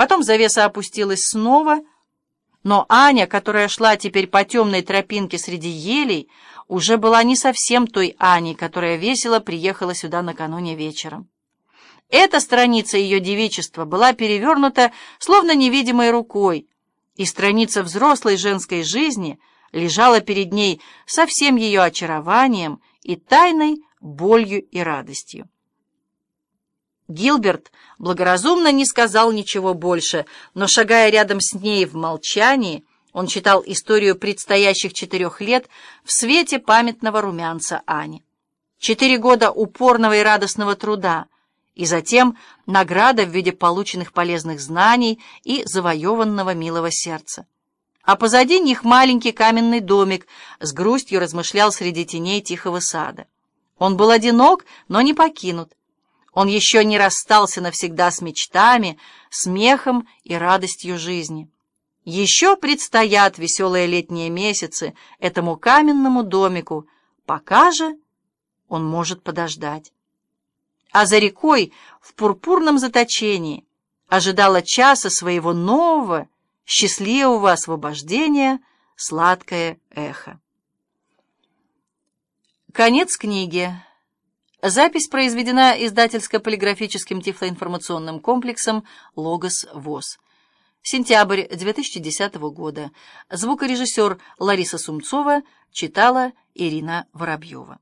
Потом завеса опустилась снова, но Аня, которая шла теперь по темной тропинке среди елей, уже была не совсем той Аней, которая весело приехала сюда накануне вечером. Эта страница ее девичества была перевернута словно невидимой рукой, и страница взрослой женской жизни лежала перед ней со всем ее очарованием и тайной болью и радостью. Гилберт благоразумно не сказал ничего больше, но, шагая рядом с ней в молчании, он читал историю предстоящих четырех лет в свете памятного румянца Ани. Четыре года упорного и радостного труда, и затем награда в виде полученных полезных знаний и завоеванного милого сердца. А позади них маленький каменный домик с грустью размышлял среди теней тихого сада. Он был одинок, но не покинут. Он еще не расстался навсегда с мечтами, смехом и радостью жизни. Еще предстоят веселые летние месяцы этому каменному домику, пока же он может подождать. А за рекой в пурпурном заточении ожидала часа своего нового, счастливого освобождения сладкое эхо. Конец книги. Запись произведена издательско-полиграфическим тифлоинформационным комплексом «Логос ВОЗ». Сентябрь 2010 года. Звукорежиссер Лариса Сумцова читала Ирина Воробьева.